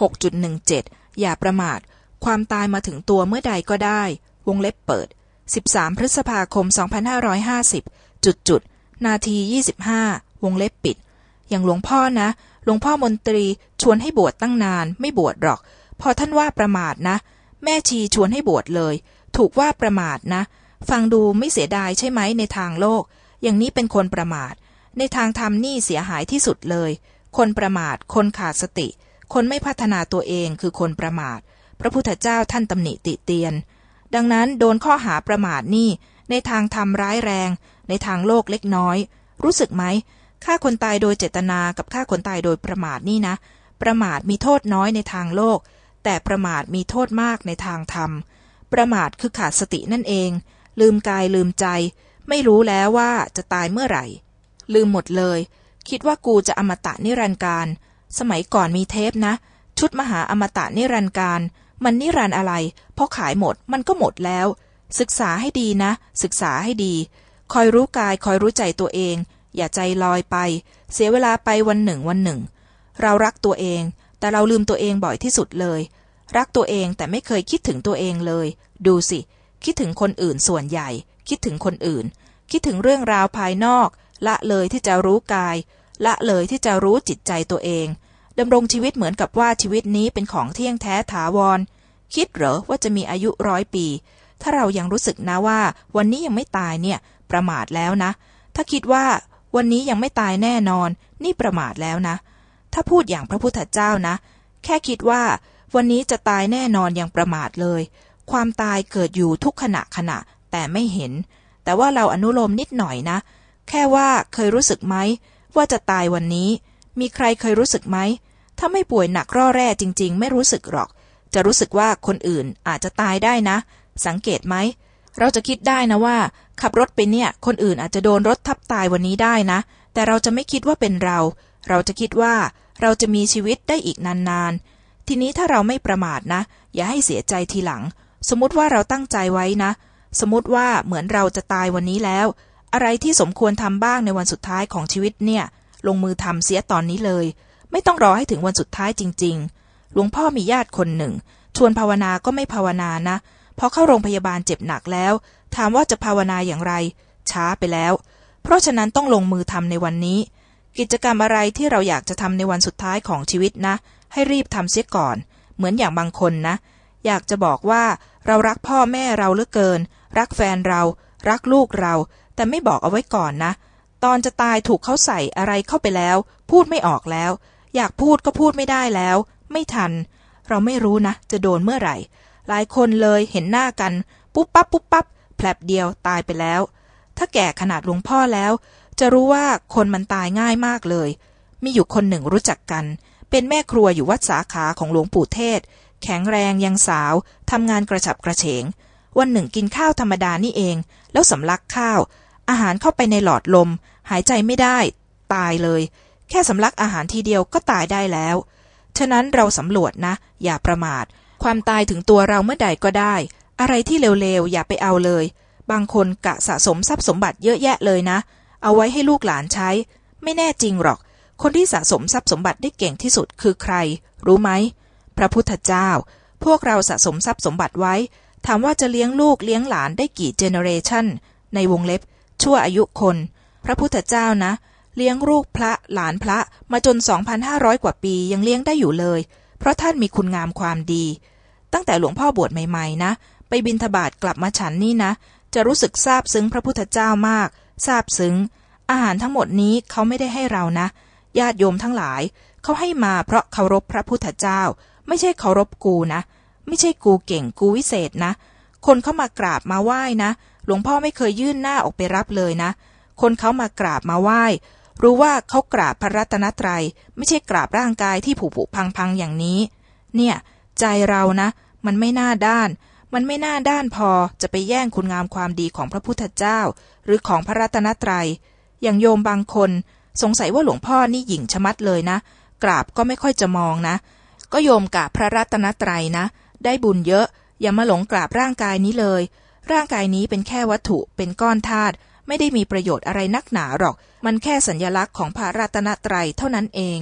6.17 อย่าประมาท ความตายมาถึงตัวเมื่อใดก็ได้ วงเล็บเปิด 13 พฤษภาคม 2550 จุดจุด นาที 25 วงเล็บปิด อย่างหลวงพ่อนะ หลวงพ่อมนตรีชวนให้บวชตั้งนาน ไม่บวชหรอก พอท่านว่าประมาทนะ แม่ชีชวนให้บวชเลย ถูกว่าประมาทนะ ฟังดูไม่เสียดายใช่ไหมในทางโลก อย่างนี้เป็นคนประมาท ในทางธรรมนี่เสียหายที่สุดเลย คนประมาท คนขาดสติ คนไม่พัฒนาตัวเองคือคนประมาท พระพุทธเจ้าท่านตำหนิติเตียน ดังนั้นโดนข้อหาประมาทนี่ในทางธรรมร้ายแรง ในทางโลกเล็กน้อย รู้สึกไหมฆ่าคนตายโดยเจตนากับฆ่าคนตายโดยประมาทนี่นะ ประมาทมีโทษน้อยในทางโลก แต่ประมาทมีโทษมากในทางธรรม ประมาทคือขาดสตินั่นเอง ลืมกายลืมใจ ไม่รู้แล้วว่าจะตายเมื่อไหร่ ลืมหมดเลย คิดว่ากูจะอมตะนิรันดร์การ สมัยก่อนมีเทปนะ ชุดมหาอมตะนิรันดร์การ มันนิรันดร์อะไรพราะขายหมดมันก็หมดแล้ว ศึกษาให้ดีนะ ศึกษาให้ดี คอยรู้กายคอยรู้ใจตัวเอง อย่าใจลอยไป เสียเวลาไปวันหนึ่งวันหนึ่ง เรารักตัวเอง แต่เราลืมตัวเองบ่อยที่สุดเลย รักตัวเองแต่ไม่เคยคิดถึงตัวเองเลย ดูสิ คิดถึงคนอื่นส่วนใหญ่ คิดถึงคนอื่น คิดถึงเรื่องราวภายนอก ละเลยที่จะรู้กาย ละเลยที่จะรู้จิตใจตัวเองดำรงชีวิตเหมือนกับว่าชีวิตนี้เป็นของเที่ยงแท้ถาวร คิดเหรอว่าจะมีอายุร้อยปี ถ้าเรายังรู้สึกนะว่า วันนี้ยังไม่ตายเนี่ย ประมาทแล้วนะ ถ้าคิดว่า วันนี้ยังไม่ตายแน่นอน นี่ประมาทแล้วนะ ถ้าพูดอย่างพระพุทธเจ้านะ แค่คิดว่า วันนี้จะตายแน่นอนยังประมาทเลย ความตายเกิดอยู่ทุกขณะขณะแต่ไม่เห็น แต่ว่าเราอนุโลมนิดหน่อยนะ แค่ว่าเคยรู้สึกไหม ว่าจะตายวันนี้ มีใครเคยรู้สึกไหม ถ้าไม่ป่วยหนักร่อแร่จริง ๆ ไม่รู้สึกหรอก จะรู้สึกว่าคนอื่นอาจจะตายได้นะ สังเกตไหม เราจะคิดได้นะว่า ขับรถไปเนี่ย คนอื่นอาจจะโดนรถทับตายวันนี้ได้นะ แต่เราจะไม่คิดว่าเป็นเรา เราจะคิดว่าเราจะมีชีวิตได้อีกนานๆ ทีนี้ถ้าเราไม่ประมาทนะ อย่าให้เสียใจทีหลัง สมมติว่าเราตั้งใจไว้นะ สมมติว่าเหมือนเราจะตายวันนี้แล้ว อะไรที่สมควรทำบ้างในวันสุดท้ายของชีวิตเนี่ย ลงมือทำเสียตอนนี้เลย ไม่ต้องรอให้ถึงวันสุดท้ายจริง ๆ หลวงพ่อมีญาติคนหนึ่ง ชวนภาวนาก็ไม่ภาวนานะพอเข้าโรงพยาบาลเจ็บหนักแล้ว ถามว่าจะภาวนาอย่างไร ช้าไปแล้ว เพราะฉะนั้นต้องลงมือทำในวันนี้ กิจกรรมอะไรที่เราอยากจะทำในวันสุดท้ายของชีวิตนะ ให้รีบทำเสียก่อน เหมือนอย่างบางคนนะ อยากจะบอกว่าเรารักพ่อแม่เราเหลือเกิน รักแฟนเรา รักลูกเรา แต่ไม่บอกเอาไว้ก่อนนะ ตอนจะตายถูกเขาใส่อะไรเข้าไปแล้ว พูดไม่ออกแล้ว อยากพูดก็พูดไม่ได้แล้ว ไม่ทัน เราไม่รู้นะ จะโดนเมื่อไหร่ หลายคนเลยเห็นหน้ากัน ปุ๊บปั๊บปุ๊บปั๊บแผลบเดียวตายไปแล้ว ถ้าแก่ขนาดหลวงพ่อแล้ว จะรู้ว่าคนมันตายง่ายมากเลย มีอยู่คนหนึ่งรู้จักกัน เป็นแม่ครัวอยู่วัดสาขาของหลวงปู่เทศ แข็งแรงยังสาวทำงานกระฉับกระเฉง วันหนึ่งกินข้าวธรรมดานี่เอง แล้วสำลักข้าว อาหารเข้าไปในหลอดลม หายใจไม่ได้ ตายเลย แค่สำลักอาหารทีเดียวก็ตายได้แล้ว ฉะนั้นเราสำรวจนะ อย่าประมาท ความตายถึงตัวเราเมื่อใดก็ได้ อะไรที่เร็วๆอย่าไปเอาเลย บางคนกะสะสมทรัพย์สมบัติเยอะแยะเลยนะ เอาไว้ให้ลูกหลานใช้ ไม่แน่จริงหรอก คนที่สะสมทรัพย์สมบัติได้เก่งที่สุดคือใคร รู้ไหมพระพุทธเจ้า พวกเราสะสมทรัพย์สมบัติไว้ ถามว่าจะเลี้ยงลูกเลี้ยงหลานได้กี่เจเนเรชันในวงเล็บ ชั่วอายุคน พระพุทธเจ้านะ เลี้ยงลูกพระหลานพระมาจน 2,500 กว่าปียังเลี้ยงได้อยู่เลย เพราะท่านมีคุณงามความดี ตั้งแต่หลวงพ่อบวชใหม่ๆ นะ ไปบินทบาทกลับมาฉันนี่นะ จะรู้สึกซาบซึ้งพระพุทธเจ้ามากซาบซึ้ง อาหารทั้งหมดนี้เขาไม่ได้ให้เรานะ ญาติโยมทั้งหลายเขาให้มาเพราะเคารพพระพุทธเจ้า ไม่ใช่เคารพกูนะ ไม่ใช่กูเก่งกูวิเศษนะ คนเข้ามากราบมาไหว้นะ หลวงพ่อไม่เคยยื่นหน้าออกไปรับเลยนะ คนเขามากราบมาไหว้ รู้ว่าเขากราบพระรัตนตรัย ไม่ใช่กราบร่างกายที่ผุผุพังพังอย่างนี้ เนี่ย ใจเรานะ มันไม่น่าด้าน มันไม่น่าด้านพอจะไปแย่งคุณงามความดีของพระพุทธเจ้า หรือของพระรัตนตรัย อย่างโยมบางคน สงสัยว่าหลวงพ่อนี่หยิ่งชะมัดเลยนะ กราบก็ไม่ค่อยจะมองนะก็โยมกราบพระรัตนตรัยนะ ได้บุญเยอะ อย่ามาหลงกราบร่างกายนี้เลย ร่างกายนี้เป็นแค่วัตถุเป็นก้อนธาตุไม่ได้มีประโยชน์อะไรนักหนาหรอก มันแค่สัญญลักษณ์ของพระรัตนตรัยเท่านั้นเอง